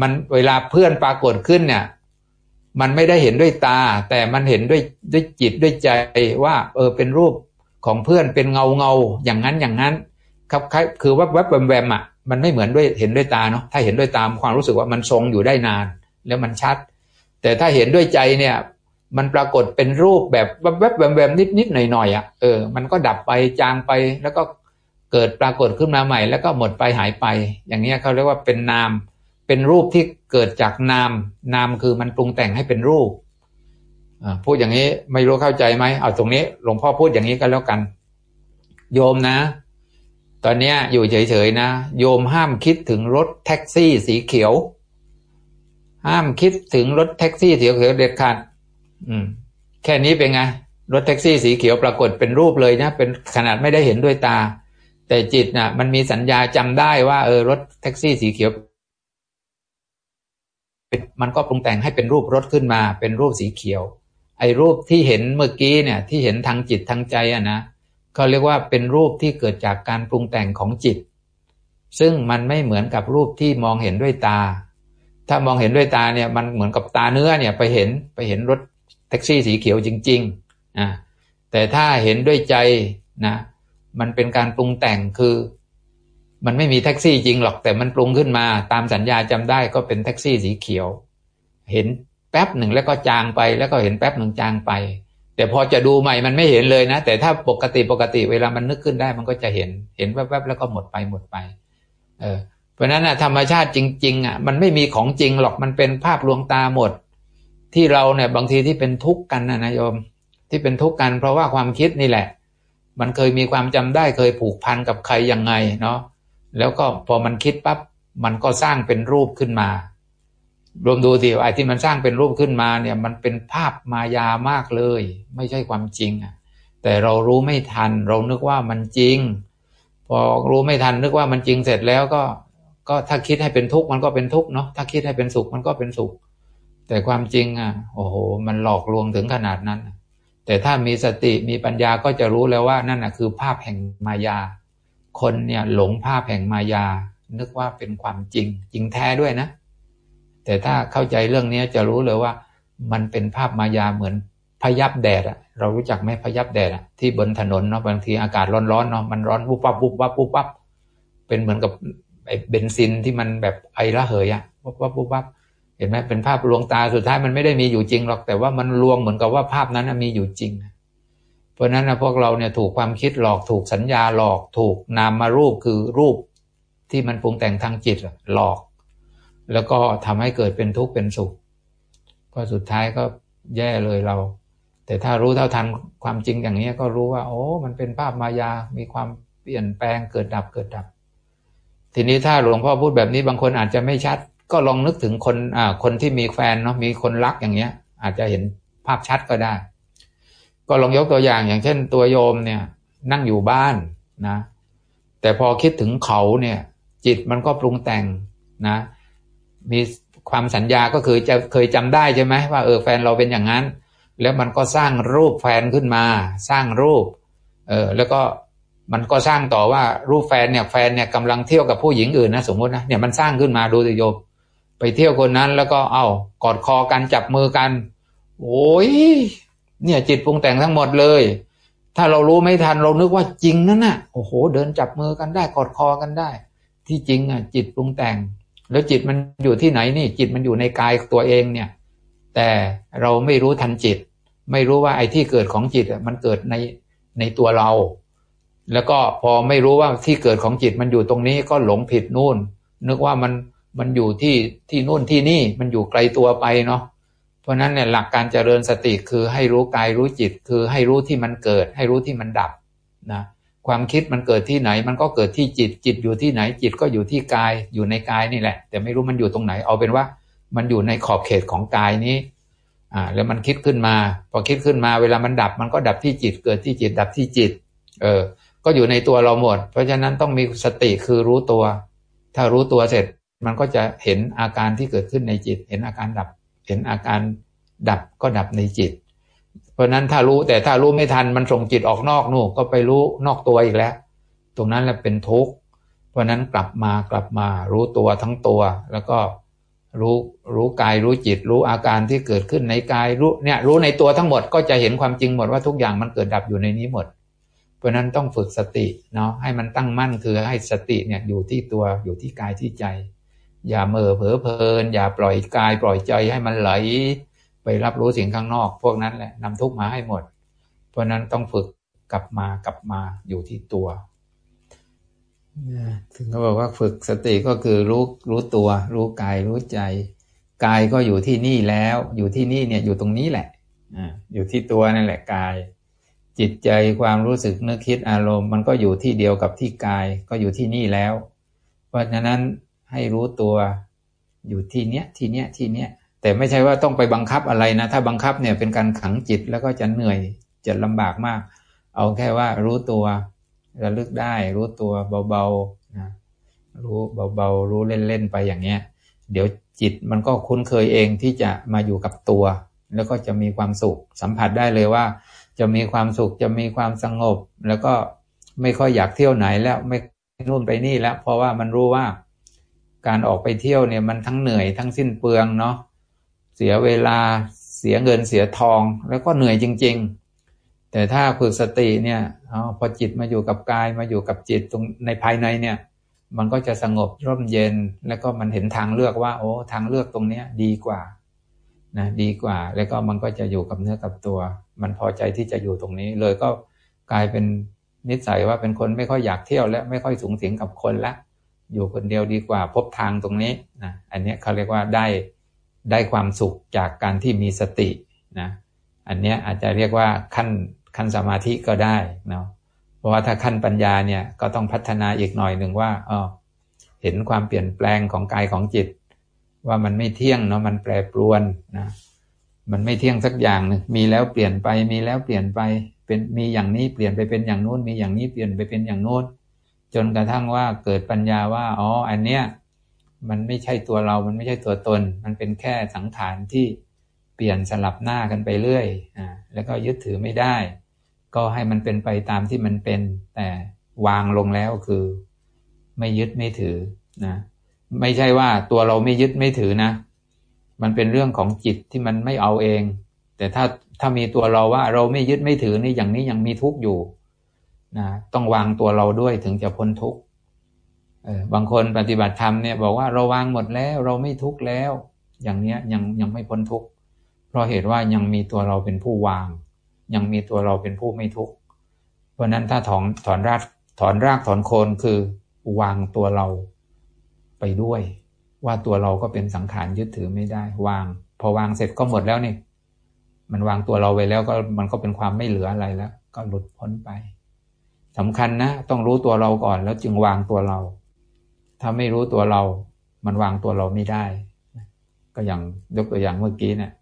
มันเวลาเพื่อนปรากฏขึ้นเนี่ย มันไม่ได้เห็นด้วยตา แต่มันเห็นด้วยด้วยจิตด้วยใจว่า เออเป็นรูปของเพื่อนเป็นเงาเงาอย่างนั้นอย่างนั้น ครับคือว่าแวบแวมอะมันไม่เหมือนด้วยเห็นด้วยตาเนาะถ้าเห็นด้วยตามความรู้สึกว่ามันทรงอยู่ได้นาน แล้วมันชัด แต่ถ้าเห็นด้วยใจเนี่ย มันปรากฏเป็นรูปแบบแวบแวมแวมนิดนิดหน่อยหน่อยอะเออมันก็ดับไปจางไปแล้วก็เกิดปรากฏขึ้นมาใหม่ แล้วก็หมดไปหายไป อย่างนี้เขาเรียกว่าเป็นนาม เป็นรูปที่เกิดจากนาม นามคือมันปรุงแต่งให้เป็นรูปพูดอย่างนี้ไม่รู้เข้าใจไหมเอาตรงนี้หลวงพ่อพูดอย่างนี้ก็แล้วกัน โยมนะ ตอนนี้อยู่เฉยๆนะ โยมห้ามคิดถึงรถแท็กซี่สีเขียว ห้ามคิดถึงรถแท็กซี่สีเขียวเด็ดขาด อืม แค่นี้เป็นไง รถแท็กซี่สีเขียวปรากฏเป็นรูปเลยนะ เป็นขนาดไม่ได้เห็นด้วยตา แต่จิตนะ่ะ มันมีสัญญาจำได้ว่าเออรถแท็กซี่สีเขียวมันก็ปรุงแต่งให้เป็นรูปรถขึ้นมา เป็นรูปสีเขียว ไอ้รูปที่เห็นเมื่อกี้เนี่ย ที่เห็นทางจิตทางใจอะนะเขาเรียกว่าเป็นรูปที่เกิดจากการปรุงแต่งของจิต ซึ่งมันไม่เหมือนกับรูปที่มองเห็นด้วยตา ถ้ามองเห็นด้วยตาเนี่ย มันเหมือนกับตาเนื้อเนี่ย ไปเห็นไปเห็นรถ แท็กซี่สีเขียวจริงๆอ่าแต่ถ้าเห็นด้วยใจนะ มันเป็นการปรุงแต่งคือ มันไม่มีแท็กซี่จริงหรอก แต่มันปรุงขึ้นมา ตามสัญญาจำได้ก็เป็นแท็กซี่สีเขียว เห็นแป๊บหนึ่งแล้วก็จางไป แล้วก็เห็นแป๊บหนึ่งจางไป แต่พอจะดูใหม่มันไม่เห็นเลยนะ แต่ถ้าปกติปกติเวลามันนึกขึ้นได้มันก็จะเห็นเห็นแวบๆแล้วก็หมดไปหมดไป เออเพราะนั้นนะธรรมชาติจริง ๆอะมันไม่มีของจริงหรอกมันเป็นภาพลวงตาหมด ที่เราเนี่ยบางทีที่เป็นทุกข์กันนะนายโยม ที่เป็นทุกข์กันเพราะว่าความคิดนี่แหละ มันเคยมีความจำได้เคยผูกพันกับใครยังไงเนาะแล้วก็พอมันคิดปั๊บมันก็สร้างเป็นรูปขึ้นมารวมดูสิไอ้ที่มันสร้างเป็นรูปขึ้นมาเนี่ย มันเป็นภาพมายามากเลย ไม่ใช่ความจริงอะแต่เรารู้ไม่ทัน เรานึกว่ามันจริง พอรู้ไม่ทันนึกว่ามันจริงเสร็จแล้วก็ ก็ถ้าคิดให้เป็นทุกข์มันก็เป็นทุกข์เนาะถ้าคิดให้เป็นสุขมันก็เป็นสุข แต่ความจริงอะโอ้โห มันหลอกลวงถึงขนาดนั้น แต่ถ้ามีสติมีปัญญาก็จะรู้แล้วว่านั่นนะคือภาพแห่งมายา คนเนี่ยหลงภาพแห่งมายา นึกว่าเป็นความจริง จริงแท้ด้วยนะ แต่ถ้าเข้าใจเรื่องนี้จะรู้เลยว่า มันเป็นภาพมายาเหมือนพยับแดดอะเรารู้จักไหมพยับแดดอะที่บนถนนเนาะบางทีอากาศร้อนๆเนาะมันร้อนวุบวับวุบวับวุบวับเป็นเหมือนกับไอ้เบนซินที่มันแบบไอระเหยอะวุบวับวุบวับ เห็นไหมเป็นภาพลวงตาสุดท้ายมันไม่ได้มีอยู่จริงหรอกแต่ว่ามันลวงเหมือนกับว่าภาพนั้นมีอยู่จริง เพราะนั้นนะพวกเราเนี่ยถูกความคิดหลอกถูกสัญญาหลอกถูกนามารูปคือรูปที่มันปรุงแต่งทางจิตหลอก แล้วก็ทำให้เกิดเป็นทุกข์เป็นสุข ก็สุดท้ายก็แย่เลยเรา แต่ถ้ารู้เท่าทันความจริงอย่างนี้ก็รู้ว่า โอ้มันเป็นภาพมายามีความเปลี่ยนแปลงเกิดดับเกิดดับ ทีนี้ถ้าหลวงพ่อพูดแบบนี้บางคนอาจจะไม่ชัด ก็ลองนึกถึงคนอ่าคนที่มีแฟนเนาะมีคนรักอย่างเงี้ย อาจจะเห็นภาพชัดก็ได้ ก็ลองยกตัวอย่างอย่างเช่น ตัวโยมเนี่ย นั่งอยู่บ้านนะ แต่พอคิดถึงเขาเนี่ย จิตมันก็ปรุงแต่งนะ มีความสัญญาก็คือจะเคยจำได้ใช่ไหมว่าเออแฟนเราเป็นอย่างนั้น แล้วมันก็สร้างรูปแฟนขึ้นมา สร้างรูปเออแล้วก็มันก็สร้างต่อว่ารูปแฟนเนี่ยแฟนเนี่ยกำลังเที่ยวกับผู้หญิงอื่นนะสมมตินะเนี่ยมันสร้างขึ้นมาดูสิโยม ไปเที่ยวคนนั้นแล้วก็เอา้ากอดคอกันจับมือกัน โอ้ยเนี่ยจิตปรุงแต่งทั้งหมดเลย ถ้าเรารู้ไม่ทันเรานึกว่าจริงนั่นน่ะโอ้โห เดินจับมือกันได้กอดคอกันได้ ที่จริงอะ จิตปรุงแต่ง แล้วจิตมันอยู่ที่ไหนนี่ จิตมันอยู่ในกายตัวเองเนี่ย แต่เราไม่รู้ทันจิต ไม่รู้ว่าไอ้ที่เกิดของจิตอะมันเกิดในในตัวเรา แล้วก็พอไม่รู้ว่าที่เกิดของจิตมันอยู่ตรงนี้ก็หลงผิดนู่น นึกว่ามัน มันอยู่ที่ที่นู่นที่นี่มันอยู่ไกลตัวไปเนาะเพราะนั้นเนี่ยหลักการเจริญสติคือให้รู้กายรู้จิต คือให้รู้ที่มันเกิด ให้รู้ที่มันดับนะความคิดมันเกิดที่ไหน มันก็เกิดที่จิตจิตอยู่ที่ไหนจิตก็อยู่ที่กายอยู่ในกายนี่แหละ แต่ไม่รู้มันอยู่ตรงไหนเอาเป็นว่า มันอยู่ในขอบเขตของกายนี้อ่าแล้วมันคิดขึ้นมา พอคิดขึ้นมาเวลามันดับ มันก็ดับที่จิตเกิดที่จิตดับที่จิต เออ ก็อยู่ในตัวเราหมด เพราะฉะนั้นต้องมีสติคือรู้ตัว ถ้ารู้ตัวเสร็จ มันก็จะเห็นอาการที่เกิดขึ้นในจิต เห็นอาการดับ เห็นอาการดับก็ดับในจิต เพราะนั้นถ้ารู้แต่ถ้ารู้ไม่ทันมันส่งจิตออกนอกนู่นก็ไปรู้นอกตัวอีกแล้ว ตรงนั้นแหละเป็นทุกข์เพราะนั้นกลับมากลับมารู้ตัวทั้งตัว แล้วก็รู้รู้กายรู้จิต รู้อาการที่เกิดขึ้นในกายรู้เนี่ยรู้ในตัวทั้งหมดก็จะเห็นความจริงหมดว่าทุกอย่างมันเกิดดับอยู่ในนี้หมด เพราะนั้นต้องฝึกสติเนาะให้มันตั้งมั่นคือให้สติเนี่ยอยู่ที่ตัวอยู่ที่กายที่ใจ อย่าเมื่อเผลอเพลิน อย่าปล่อยกายปล่อยใจให้มันไหล ไปรับรู้สิ่งข้างนอก พวกนั้นแหละนำทุกมาให้หมด เพราะนั้นต้องฝึกกลับมากลับมาอยู่ที่ตัวถึงเขาบอกว่าฝึกสติก็คือรู้รู้ตัว รู้กายรู้ใจ กายก็อยู่ที่นี่แล้ว อยู่ที่นี่เนี่ยอยู่ตรงนี้แหละออยู่ที่ตัวนั่นแหละกาย จิตใจความรู้สึกนึกคิดอารมณ์ มันก็อยู่ที่เดียวกับที่กายก็อยู่ที่นี่แล้ว เพราะฉะนั้น ให้รู้ตัวอยู่ที่เนี้ยที่เนี้ยที่เนี้ยแต่ไม่ใช่ว่าต้องไปบังคับอะไรนะ ถ้าบังคับเนี่ยเป็นการขังจิตแล้วก็จะเหนื่อยจะลำบากมาก เอาแค่ว่ารู้ตัวระลึกได้ รู้ตัวเบาๆนะรู้เบาๆรู้เล่นๆไปอย่างเงี้ย เดี๋ยวจิตมันก็คุ้นเคยเองที่จะมาอยู่กับตัว แล้วก็จะมีความสุข สัมผัสได้เลยว่า จะมีความสุขจะมีความสงบ แล้วก็ไม่ค่อยอยากเที่ยวไหนแล้วไม่นู่นไปนี่แล้ว เพราะว่ามันรู้ว่า การออกไปเที่ยวเนี่ยมันทั้งเหนื่อยทั้งสิ้นเปลืองเนาะเสียเวลาเสียเงินเสียทองแล้วก็เหนื่อยจริง ๆ แต่ถ้าฝึกสติเนี่ยอพอจิตมาอยู่กับกายมาอยู่กับจิตตรงในภายในเนี่ย มันก็จะสงบร่มเย็นแล้วก็มันเห็นทางเลือกว่า โอ้ทางเลือกตรงเนี้ยดีกว่านะดีกว่า แล้วก็มันก็จะอยู่กับเนื้อกับตัว มันพอใจที่จะอยู่ตรงนี้ เลยก็กลายเป็นนิสัยว่าเป็นคนไม่ค่อยอยากเที่ยวและไม่ค่อยสูงสิงกับคนละ อยู่คนเดียวดีกว่าพบทางตรงนี้นะอันนี้เขาเรียกว่าได้ได้ความสุขจากการที่มีสตินะอันนี้อาจจะเรียกว่าขั้นขั้นสมาธิก็ได้เนาะเพราะว่าถ้าขั้นปัญญาเนี่ยก็ต้องพัฒนาอีกหน่อยหนึ่งว่าอ๋อเห็นความเปลี่ยนแปลงของกายของจิต ว่ามันไม่เที่ยงเนาะมันแปรปรวนนะมันไม่เที่ยงสักอย่างหนึ่งมีแล้วเปลี่ยนไปมีแล้วเปลี่ยนไปเป็นมีอย่างนี้เปลี่ยนไปเป็นอย่างนู้นมีอย่างนี้เปลี่ยนไปเป็นอย่างโน้น จนกระทั่งว่าเกิดปัญญาว่าอ๋ออันเนี้ยมันไม่ใช่ตัวเรา มันไม่ใช่ตัวตน มันเป็นแค่สังขารที่เปลี่ยนสลับหน้ากันไปเรื่อยอ่าแล้วก็ยึดถือไม่ได้ ก็ให้มันเป็นไปตามที่มันเป็น แต่วางลงแล้วคือ ไม่ยึดไม่ถือนะไม่ใช่ว่าตัวเราไม่ยึดไม่ถือนะ มันเป็นเรื่องของจิตที่มันไม่เอาเอง แต่ถ้าถ้ามีตัวเราว่าเราไม่ยึดไม่ถือนี่อย่างนี้ยังมีทุกข์อยู่ นะต้องวางตัวเราด้วยถึงจะพ้นทุกข์บางคนปฏิบัติธรรมเนี่ยบอกว่าเราวางหมดแล้วเราไม่ทุกข์แล้ว อย่างเนี้ยยังยังไม่พ้นทุกข์เพราะเหตุว่ายังมีตัวเราเป็นผู้วาง ยังมีตัวเราเป็นผู้ไม่ทุกข์เพราะนั้นถ้าถอนถอนรากถอนรากถอนโคนคือวางตัวเราไปด้วย ว่าตัวเราก็เป็นสังขารยึดถือไม่ได้ วาง พอวางเสร็จก็หมดแล้วนี่มันวางตัวเราไว้แล้วก็มันก็เป็นความไม่เหลืออะไรแล้ว ก็หลุดพ้นไป สำคัญนะ ต้องรู้ตัวเราก่อน แล้วจึงวางตัวเรา ถ้าไม่รู้ตัวเรา มันวางตัวเราไม่ได้ ก็อย่างยกตัวอย่างเมื่อกี้เนะี่ย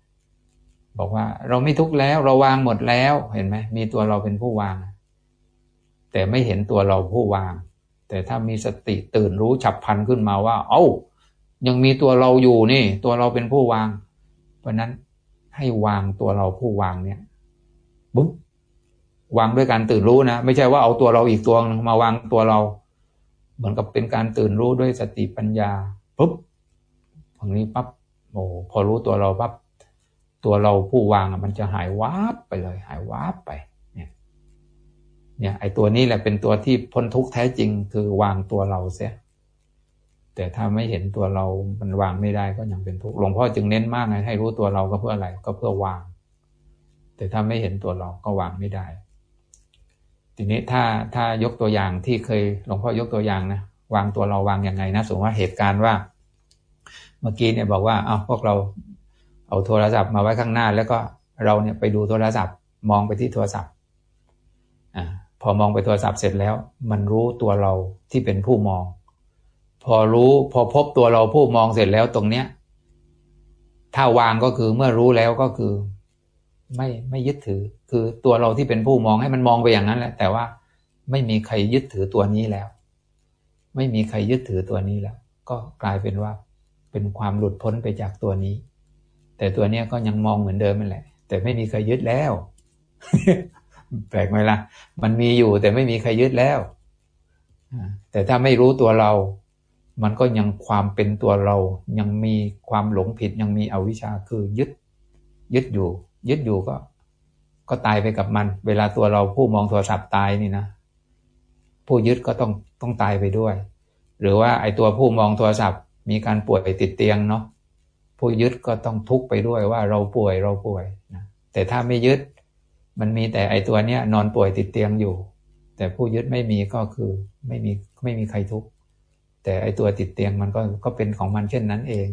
บอกว่าเราไม่ทุกข์แล้ว เราวางหมดแล้วเห็นไหมมีตัวเราเป็นผู้วาง แต่ไม่เห็นตัวเราผู้วาง แต่ถ้ามีสติตื่นรู้ฉับพลันขึ้นมาว่า เอา้ายังมีตัวเราอยู่นี่ ตัวเราเป็นผู้วาง เพราะนั้นให้วางตัวเราผู้วางเนี่ยบุ๊บ วางด้วยการตื่นรู้นะ ไม่ใช่ว่าเอาตัวเราอีกตัวนึงมาวางตัวเรา เหมือนกับเป็นการตื่นรู้ด้วยสติปัญญาปุ๊บตรงนี้ปั๊บโอ้พอรู้ตัวเราปั๊บตัวเราผู้วางมันจะหายวาบไปเลย หายวาบไป เนี่ย เนี่ย ไอตัวนี้แหละเป็นตัวที่พ้นทุกข์แท้จริง คือวางตัวเราเสียแต่ถ้าไม่เห็นตัวเรา มันวางไม่ได้ก็ยังเป็นทุกข์หลวงพ่อจึงเน้นมากไงให้รู้ตัวเราก็เพื่ออะไรก็เพื่อวาง แต่ถ้าไม่เห็นตัวเราก็วางไม่ได้ ทีนี้ถ้าถ้ายกตัวอย่างที่เคยหลวงพ่อยกตัวอย่างนะวางตัวเราวางยังไงนะสมมติว่าเหตุการณ์ว่า เมื่อกี้เนี่ยบอกว่าเอาพวกเราเอาโทรศัพท์มาไว้ข้างหน้า แล้วก็เราเนี่ยไปดูโทรศัพท์ มองไปที่โทรศัพท์อพอมองไปโทรศัพท์เสร็จแล้ว มันรู้ตัวเราที่เป็นผู้มอง พอรู้พอพบตัวเราผู้มองเสร็จแล้วตรงเนี้ยถ้าวางก็คือเมื่อรู้แล้วก็คือ ไม่ไม่ยึดถือ คือตัวเราที่เป็นผู้มองให้มันมองไปอย่างนั้นแหละ แต่ว่าไม่มีใครยึดถือตัวนี้แล้ว ไม่มีใครยึดถือตัวนี้แล้ว ก็กลายเป็นว่าเป็นความหลุดพ้นไปจากตัวนี้ แต่ตัวเนี้ยก็ยังมองเหมือนเดิมนั่นแหละ แต่ไม่มีใครยึดแล้ว แปลกไหมล่ะ มันมีอยู่แต่ไม่มีใครยึดแล้วแต่ถ้าไม่รู้ตัวเรา มันก็ยังความเป็นตัวเรา ยังมีความหลงผิด ยังมีอวิชชาคือยึด ยึดอยู่ ยึดอยู่ก็ ก็ตายไปกับมัน เวลาตัวเราผู้มองโทรศัพท์ตายนี่นะผู้ยึดก็ต้องต้องตายไปด้วย หรือว่าไอ้ตัวผู้มองโทรศัพท์ มีการป่วยไปติดเตียงเนาะผู้ยึดก็ต้องทุกข์ไปด้วยว่าเราป่วยเราป่วยนะแต่ถ้าไม่ยึด มันมีแต่ไอ้ตัวเนี้ย นอนป่วยติดเตียงอยู่ แต่ผู้ยึดไม่มีก็คือไม่มีไม่มีใครทุกข์แต่ไอตัวติดเตียงมันก็ก็เป็นของมันเช่นนั้นเอง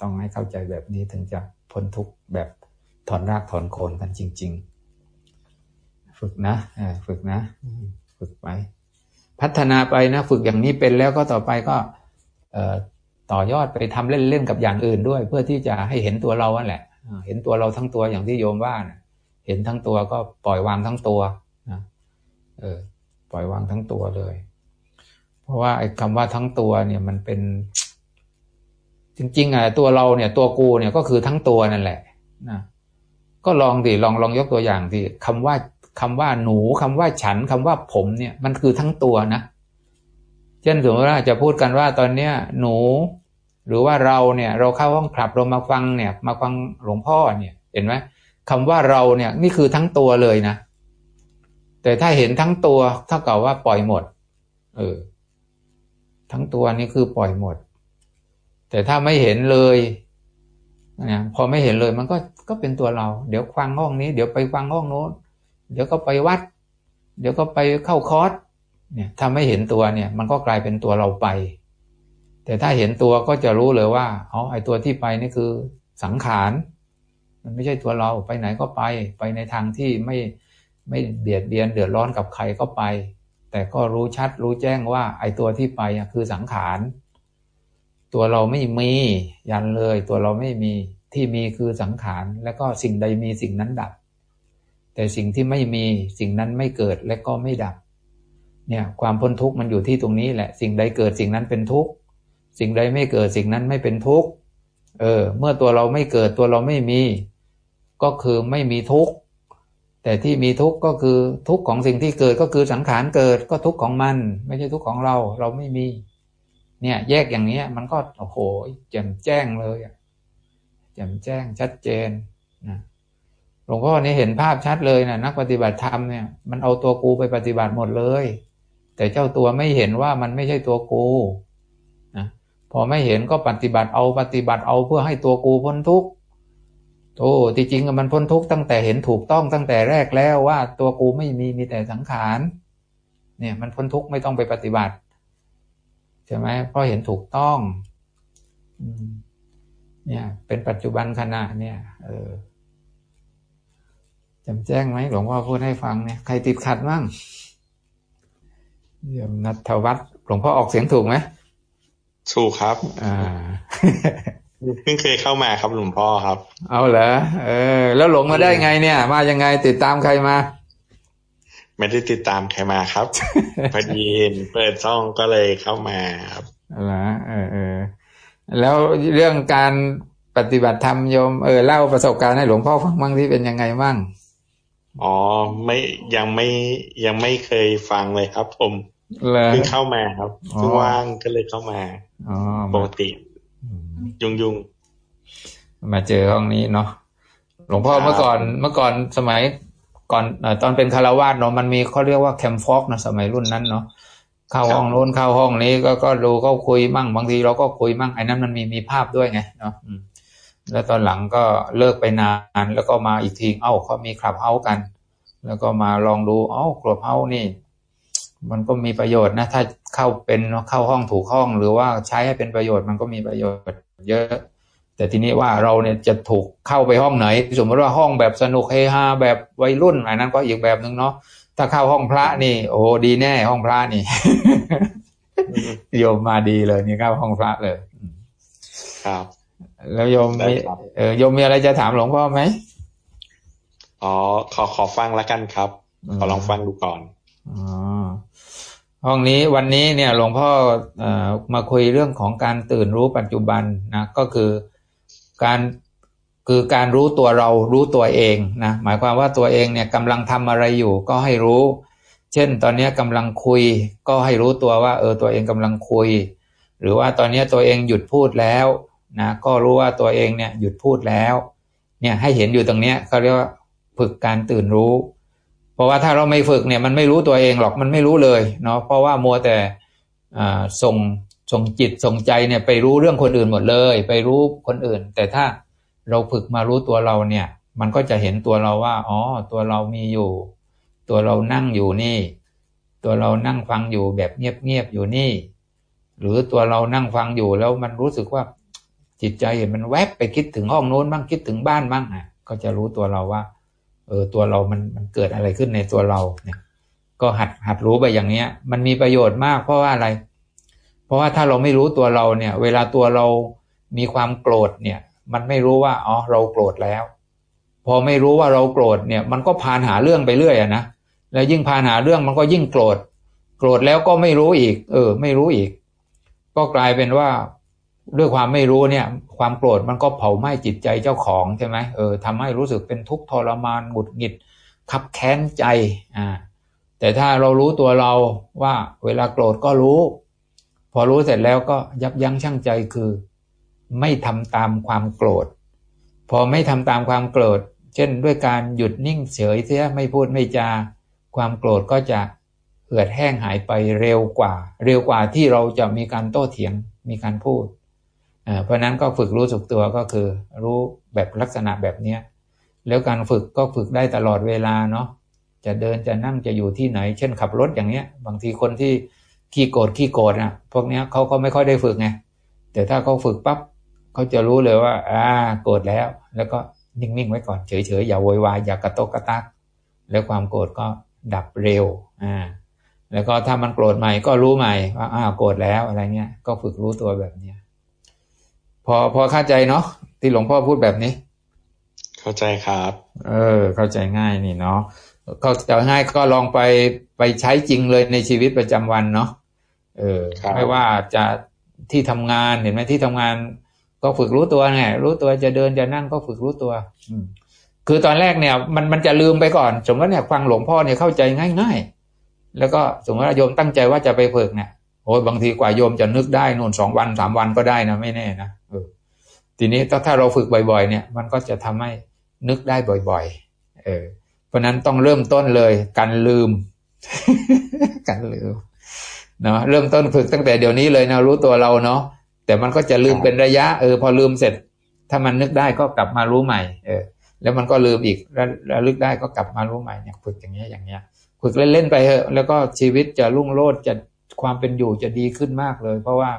ต้องให้เข้าใจแบบนี้ถึงจะ พ้นทุกข์แบบถอนรากถอนโคนกันจริง ๆ ฝึกนะฝึกนะ ฝึกไป พัฒนาไปนะ ฝึกอย่างนี้เป็นแล้วก็ต่อไปก็ต่อยอดไปทำเล่นๆกับอย่างอื่นด้วย เพื่อที่จะให้เห็นตัวเรานั่นแหละเห็นตัวเราทั้งตัวอย่างที่โยมว่านะเห็นทั้งตัวก็ปล่อยวางทั้งตัวนะเออ ปล่อยวางทั้งตัวเลย เพราะว่าไอ้คำว่าทั้งตัวเนี่ยมันเป็น จริงๆอะตัวเราเนี่ยตัวกูเนี่ยก็คือทั้งตัวนั่นแหละนะก็ลองดิลองลองยกตัวอย่างดิคำว่าคำว่าหนูคำว่าฉันคำว่าผมเนี่ยมันคือทั้งตัวนะเช่นสมมติว่าจะพูดกันว่าตอนเนี้ยหนู หรือว่าเราเนี่ย เราเข้าห้องคลับเรามาฟังเนี่ย มาฟังหลวงพ่อเนี่ยเห็นไหมคำว่าเราเนี่ยนี่คือทั้งตัวเลยนะ แต่ถ้าเห็นทั้งตัวเท่ากับว่าปล่อยหมด เออ ทั้งตัวนี่คือปล่อยหมด แต่ถ้าไม่เห็นเลยนะพอไม่เห็นเลยมันก็ก็เป็นตัวเรา เดี๋ยวฟังห้องนี้ เดี๋ยวไปฟังห้องโน้น เดี๋ยวก็ไปวัด เดี๋ยวก็ไปเข้าคอร์สเนี่ยถ้าไม่เห็นตัวเนี่ย มันก็กลายเป็นตัวเราไป แต่ถ้าเห็นตัวก็จะรู้เลยว่าอ๋อไอตัวที่ไปนี่คือสังขารมันไม่ใช่ตัวเราไปไหนก็ไปไปในทางที่ไม่ไม่เบียดเบียนเดือดร้อนกับใครก็ไป แต่ก็รู้ชัดรู้แจ้งว่าไอ้ตัวที่ไปคือสังขาร ตัวเราไม่มียันเลย ตัวเราไม่มีที่มีคือสังขาร แล้วก็สิ่งใดมีสิ่งนั้นดับ แต่สิ่งที่ไม่มีสิ่งนั้นไม่เกิดและก็ไม่ดับ เนี่ยความพ้นทุกข์มันอยู่ที่ตรงนี้แหละ สิ่งใดเกิดสิ่งนั้นเป็นทุกข์สิ่งใดไม่เกิดสิ่งนั้นไม่เป็นทุกข์เออ เมื่อตัวเราไม่เกิดตัวเราไม่มี ก็คือไม่มีทุกข์แต่ที่มีทุกข์ก็คือทุกข์ของสิ่งที่เกิดก็คือสังขารเกิดก็ทุกข์ของมัน ไม่ใช่ทุกข์ของเรา เราไม่มี เนี่ย แยกอย่างนี้มันก็โอ้โหแจ่มแจ้งเลยแจ่มแจ้งชัดเจนนะหลวงพ่อนี่เห็นภาพชัดเลยนะนักปฏิบัติธรรมเนี่ยมันเอาตัวกูไปปฏิบัติหมดเลย แต่เจ้าตัวไม่เห็นว่ามันไม่ใช่ตัวกูนะพอไม่เห็นก็ปฏิบัติเอาปฏิบัติเอาเพื่อให้ตัวกูพ้นทุกข์โอ้ที่จริงมันพ้นทุกข์ตั้งแต่เห็นถูกต้องตั้งแต่แรกแล้วว่าตัวกูไม่มีมีแต่สังขารเนี่ยมันพ้นทุกข์ไม่ต้องไปปฏิบัติ ใช่ไหมเพราะเห็นถูกต้องเนี่ย เป็นปัจจุบันขณะเนี่ย เออจำแจ้งไหมหลวงพ่อพูดให้ฟังเนี่ยใครติดขัดบ้างเยี่ยมนัทวัฒน์หลวงพ่อออกเสียงถูกไหมถูกครับ อ่าเพิ่งเคยเข้ามาครับหลวงพ่อครับ เอาเหรอเออ แล้วหลงมาได้ไงเนี่ย มายังไงติดตามใครมา ไม่ได้ติดตามใครมาครับพอดีเห็นเปิดช่องก็เลยเข้ามาครับเหรอเออเออแล้วเรื่องการปฏิบัติธรรมโยมเออเล่าประสบการณ์ให้หลวงพ่อฟังบ้างที่เป็นยังไงบ้างอ๋อไม่ยังไม่ยังไม่เคยฟังเลยครับ ผมเพิ่งเข้ามาครับเพิ่งว่างก็เลยเข้ามาอ๋อปกติ ยุงยุงมาเจอห้องนี้เนาะหลวงพ่อเมื่อก่อนเมื่อก่อนสมัย ก่อนตอนเป็นคารวาสเนาะมันมีเขาเรียกว่าแคมฟอกนะสมัยรุ่นนั้นเนาะเข้าห้องโน้นเข้าห้องนี้ก็ก็ดูก็คุยมั่งบางทีเราก็คุยมั่งไอ้นั้นมันมีมีภาพด้วยไงเนาะแล้วตอนหลังก็เลิกไปนานแล้วก็มาอีกทีเอ้าเขามีคลับเฮากัน แล้วก็มาลองดูเอ้าคลับเฮานี่ มันก็มีประโยชน์นะถ้าเข้าเป็นเข้าห้องถูกห้องหรือว่าใช้ให้เป็นประโยชน์มันก็มีประโยชน์ เยอะ แต่ทีนี้ว่าเราเนี่ยจะถูกเข้าไปห้องไหน สมมติว่าห้องแบบสนุกเฮฮาแบบวัยรุ่นอันนั้นก็อีกแบบหนึ่งเนาะถ้าเข้าห้องพระนี่ โอ้ดีแน่ ห้องพระนี่โยมมาดีเลยนี่เข้าห้องพระเลย ครับ แล้วโยมมีเออโยมมีอะไรจะถามหลวงพ่อไหมอ๋อขอขอฟังแล้วกันครับ ขอลองฟังดูก่อนอ๋อห้องนี้วันนี้เนี่ยหลวงพ่ออมาคุยเรื่องของการตื่นรู้ปัจจุบันนะก็คือ การคือการรู้ตัวเรารู้ตัวเองนะหมายความว่าตัวเองเนี่ยกำลังทำอะไรอยู่ก็ให้รู้ เช่น ตอนนี้กำลังคุย ก็ให้รู้ตัวว่า เออตัวเองกำลังคุย หรือว่าตอนนี้ตัวเองหยุดพูดแล้วนะก็รู้ว่าตัวเองเนี่ยหยุดพูดแล้วเนี่ยให้เห็นอยู่ตรงเนี้ยเขาเรียกว่าฝึกการตื่นรู้ เพราะว่าถ้าเราไม่ฝึกเนี่ยมันไม่รู้ตัวเองหรอกมันไม่รู้เลยเนาะเพราะว่ามัวแต่ส่ง ส่งจิตส่งใจเนี่ยไปรู้เรื่องคนอื่นหมดเลย ไปรู้คนอื่น แต่ถ้าเราฝึกมารู้ตัวเราเนี่ย มันก็จะเห็นตัวเราว่า อ๋อ ตัวเรามีอยู่ ตัวเรานั่งอยู่นี่ ตัวเรานั่งฟังอยู่แบบเงียบๆอยู่นี่ หรือตัวเรานั่งฟังอยู่แล้วมันรู้สึกว่าจิตใจเห็นมันแวบไปคิดถึงห้องโน้นบ้างคิดถึงบ้านบ้างอะ ก็จะรู้ตัวเราว่า เออตัวเรามันมันเกิดอะไรขึ้นในตัวเราเนี่ย ก็หัดหัดรู้ไปอย่างเนี้ย มันมีประโยชน์มากเพราะว่าอะไร ราะว่าถ้าเราไม่รู้ตัวเราเนี่ย เวลาตัวเรามีความโกรธเนี่ย มันไม่รู้ว่าอ๋อเราโกรธแล้ว พอไม่รู้ว่าเราโกรธเนี่ย มันก็พานหาเรื่องไปเรื่อยอะนะแล้วยิ่งพานหาเรื่องมันก็ยิ่งโกรธ โกรธแล้วก็ไม่รู้อีก เออ ไม่รู้อีก ก็กลายเป็นว่าด้วยความไม่รู้เนี่ย ความโกรธมันก็เผาไหม้จิตใจเจ้าของใช่ไหมเออทำให้รู้สึกเป็นทุกข์ทรมานหงุดหงิดขับแค้นใจอ่าแต่ถ้าเรารู้ตัวเราว่าเวลาโกรธก็รู้ พอรู้เสร็จแล้วก็ยับยั้งชั่งใจคือ ไม่ทำตามความโกรธ พอไม่ทำตามความโกรธ เช่นด้วยการหยุดนิ่งเฉยเสียไม่พูดไม่จา ความโกรธก็จะเหือดแห้งหายไปเร็วกว่า เร็วกว่าที่เราจะมีการโต้เถียงมีการพูดเพราะนั้นก็ฝึกรู้สึกตัวก็คือ รู้แบบลักษณะแบบเนี้ยแล้วการฝึกก็ฝึกได้ตลอดเวลาเนาะจะเดินจะนั่งจะอยู่ที่ไหน เช่นขับรถอย่างเนี้ย บางทีคนที่ ขี้โกรธขี้โกรธอะพวกเนี้ยเขาก็ไม่ค่อยได้ฝึกไงแต่ถ้าเขาฝึกปั๊บเขาจะรู้เลยว่า อ่า โกรธแล้ว แล้วก็นิ่งๆไว้ก่อนเฉยๆอย่าโวยวายอย่ากระตกกระตักแล้วความโกรธก็ดับเร็วอ่าแล้วก็ถ้ามันโกรธใหม่ก็รู้ใหม่ว่าอ้าวโกรธแล้วอะไรเงี้ยก็ฝึกรู้ตัวแบบเนี้ยพอพอเข้าใจเนาะที่หลวงพ่อพูดแบบนี้ เข้าใจครับ เออ เข้าใจง่ายนี่เนาะเข้าใจง่ายก็ลองไปไปใช้จริงเลยในชีวิตประจำวันเนาะ เออไม่ว่าจะที่ทำงานเห็นไหมที่ทำงาน ก็ฝึกรู้ตัวไงรู้ตัวจะเดินจะนั่งก็ฝึกรู้ตัว อืมคือตอนแรกเนี่ย มันมันจะลืมไปก่อน สมมติเนี่ยฟังหลวงพ่อเนี่ยเข้าใจง่าย ๆ แล้วก็สมมติว่าโยมตั้งใจว่าจะไปฝึกเนี่ยโอ้ยบางทีกว่าโยมจะนึกได้นู่นสองวันสามวันก็ได้นะไม่แน่นะเออ ทีนี้ถ้าถ้าเราฝึกบ่อยๆ เนี่ย มันก็จะทำให้นึกได้บ่อยๆ เออ เพราะนั้นต้องเริ่มต้นเลยกันลืมกันลืมเนาะเริ่มต้นฝึกตั้งแต่เดี๋ยวนี้เลยนะรู้ตัวเราเนาะแต่มันก็จะลืมเป็นระยะเออพอลืมเสร็จ ถ้ามันนึกได้ก็กลับมารู้ใหม่ เออ แล้วมันก็ลืมอีกแล้วระลึกได้ก็กลับมารู้ใหม่เนี่ยฝึกอย่างเงี้ยอย่างเงี้ยฝึกเล่นๆไปเถอะแล้วก็ชีวิตจะรุ่งโรจน์จะความเป็นอยู่จะดีขึ้นมากเลย เพราะว่า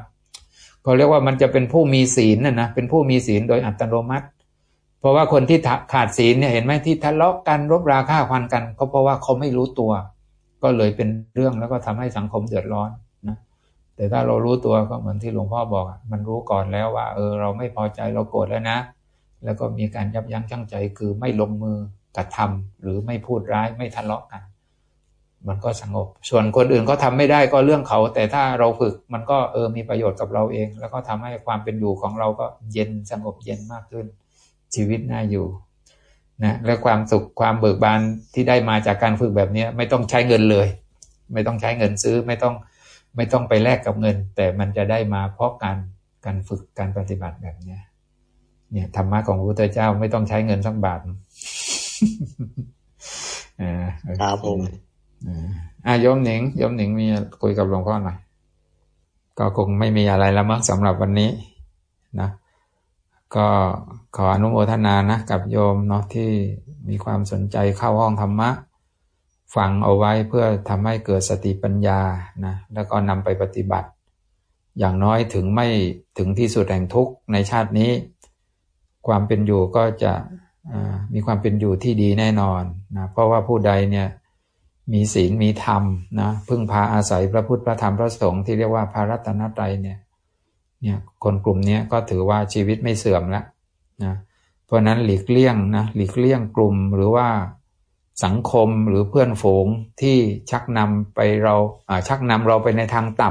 เขาเรียกว่ามันจะเป็นผู้มีศีลนะนะเป็นผู้มีศีลโดยอัตโนมัติ เพราะว่าคนที่ขาดศีลเนี่ยเห็นไหมที่ทะเลาะกันรบราฆ่าควันกัน ก็เพราะว่าเขาไม่รู้ตัว ก็เลยเป็นเรื่องแล้วก็ทำให้สังคมเดือดร้อนนะแต่ถ้าเรารู้ตัวก็เหมือนที่หลวงพ่อบอกมันรู้ก่อนแล้วว่า เออเราไม่พอใจเราโกรธแล้วนะ แล้วก็มีการยับยั้งชั่งใจคือไม่ลงมือกระทาหรือไม่พูดร้ายไม่ทะเลาะกัน มันก็สงบ ส่วนคนอื่นเขาทาไม่ได้ก็เรื่องเขา แต่ถ้าเราฝึกมันก็เออมีประโยชน์กับเราเอง แล้วก็ทำให้ความเป็นอยู่ของเราก็เย็นสงบเย็นมากขึ้น ชีวิตน่าอยู่ นะและความสุขความเบิกบานที่ได้มาจากการฝึกแบบนี้ไม่ต้องใช้เงินเลย ไม่ต้องใช้เงินซื้อไม่ต้องไม่ต้องไปแลกกับเงิน แต่มันจะได้มาเพราะการการฝึกการปฏิบัติแบบเนี้ยเนี่ยธรรมะของพระพุทธเจ้าไม่ต้องใช้เงินสักบาทอ่าครับผมอ่าโยมหนิงโยมหนิงมีคุยกับหลวงพ่อหน่อยก็คงไม่มีอะไรแล้วมั้งสำหรับวันนี้นะ ก็ขออนุโมทนานะกับโยมเนาะที่มีความสนใจเข้าห้องธรรมะฟังเอาไว้เพื่อทำให้เกิดสติปัญญานะแล้วก็นำไปปฏิบัติ อย่างน้อยถึงไม่ถึงที่สุดแห่งทุกข์ในชาตินี้ ความเป็นอยู่ก็จะมีความเป็นอยู่ที่ดีแน่นอนนะเพราะว่าผู้ใดเนี่ยมีศีลมีธรรมนะพึ่งพาอาศัยพระพุทธพระธรรมพระสงฆ์ที่เรียกว่าพระรัตนตรัยเนี่ย เนี่ยคนกลุ่มนี้ก็ถือว่าชีวิตไม่เสื่อมแล้วนะเพราะนั้นหลีกเลี่ยงนะหลีกเลี่ยงกลุ่มหรือว่าสังคมหรือเพื่อนฝูงที่ชักนำไปเราชักนำเราไปในทางต่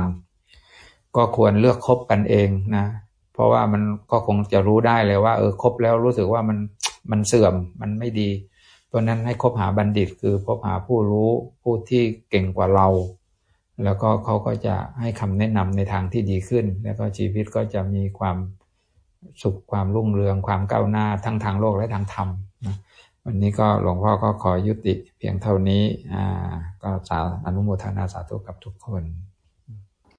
ำก็ควรเลือกคบกันเองนะเพราะว่ามันก็คงจะรู้ได้เลยว่าเออคบแล้วรู้สึกว่ามันมันเสื่อมมันไม่ดี เพราะนั้นให้คบหาบัณฑิตคือคบหาผู้รู้ผู้ที่เก่งกว่าเรา แล้วก็เขาก็จะให้คำแนะนำในทางที่ดีขึ้น แล้วก็ชีวิตก็จะมีความสุขความรุ่งเรืองความก้าวหน้าทั้งทางโลกและทางธรรมนะวันนี้ก็หลวงพ่อก็ขอยุติเพียงเท่านี้อ่าก็สาอนุโมทนาสาธุกับทุกคน